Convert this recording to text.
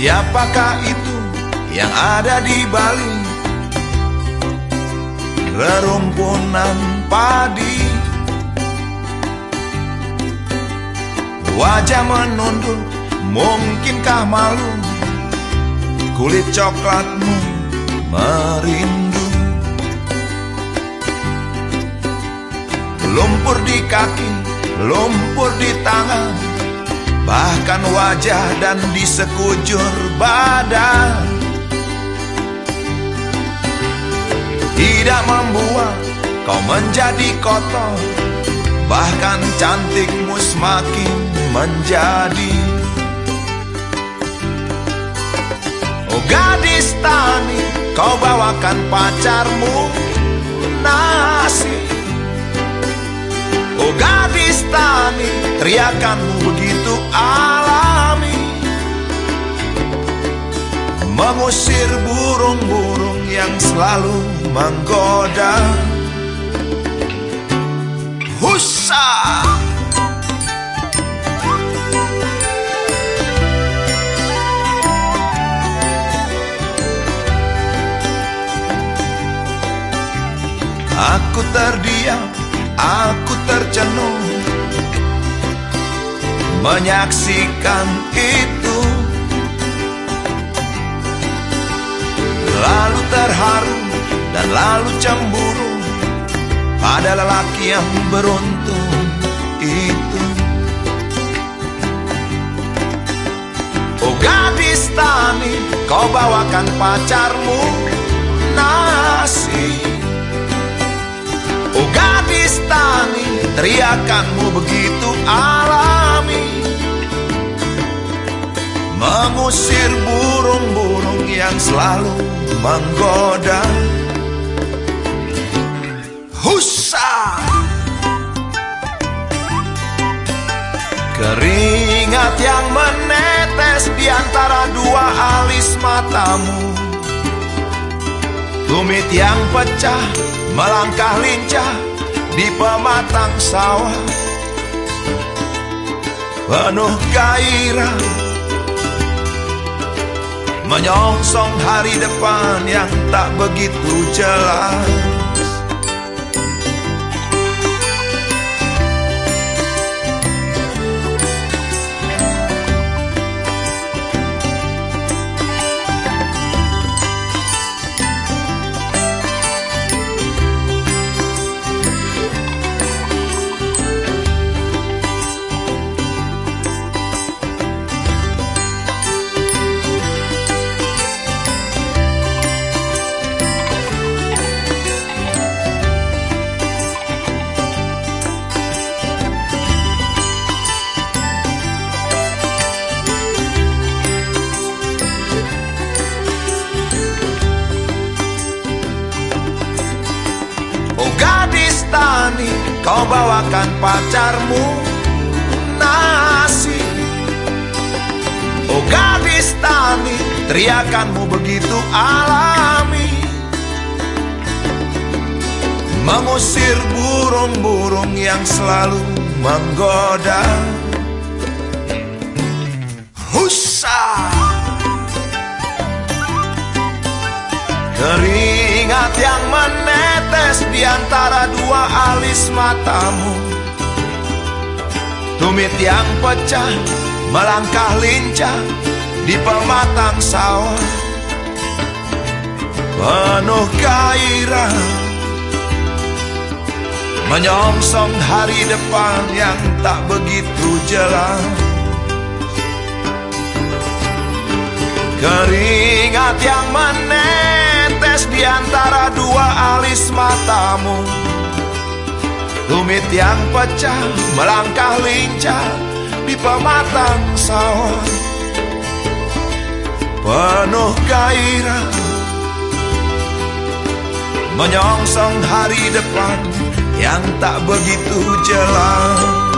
Siapakah itu yang ada di Bali? Rerumpunan padi. Wajah menunduk, mungkinkah malu? Kulit coklatmu merindu. Lumpur di kaki, lumpur di tangan Bahkan wajah dan di sekujur badan. Tidak membuat kau menjadi kotor. Bahkan cantikmu semakin menjadi. Oh gadis tani kau bawakan pacarmu nasi. Oh gadis tani teriakanmu begitu alami. Mengusir burung-burung yang selalu menggoda. Husa Aku terdiam, aku tercenung Menyaksikan itu. Lalu terharu dan lalu cemburu Pada lelaki yang beruntung itu. Oh gadis tani, kau bawakan pacarmu nasi. Oh gadis tani, teriakanmu begitu alami Mengusir burung-burung yang selalu menggoda. Husa Keringat yang menetes di antara dua alis matamu. Tumit yang pecah melangkah lincah di pematang sawah. Penuh gairah Menyongsong hari depan yang tak begitu jelas kau bawakan pacarmu nasi. Oh gadis tani, teriakanmu begitu alami. Mengusir burung-burung yang selalu menggoda. Husa Keringat yang menetes di antara dua alis matamu. Tumit yang pecah melangkah lincah di pematang sawah. Penuh gairah Menyongsong hari depan yang tak begitu jelas. Keringat yang menetes di antara dua alis matamu. Tumit yang pecah melangkah lincah di pematang sawah. Penuh gairah Menyongsong hari depan yang tak begitu jelas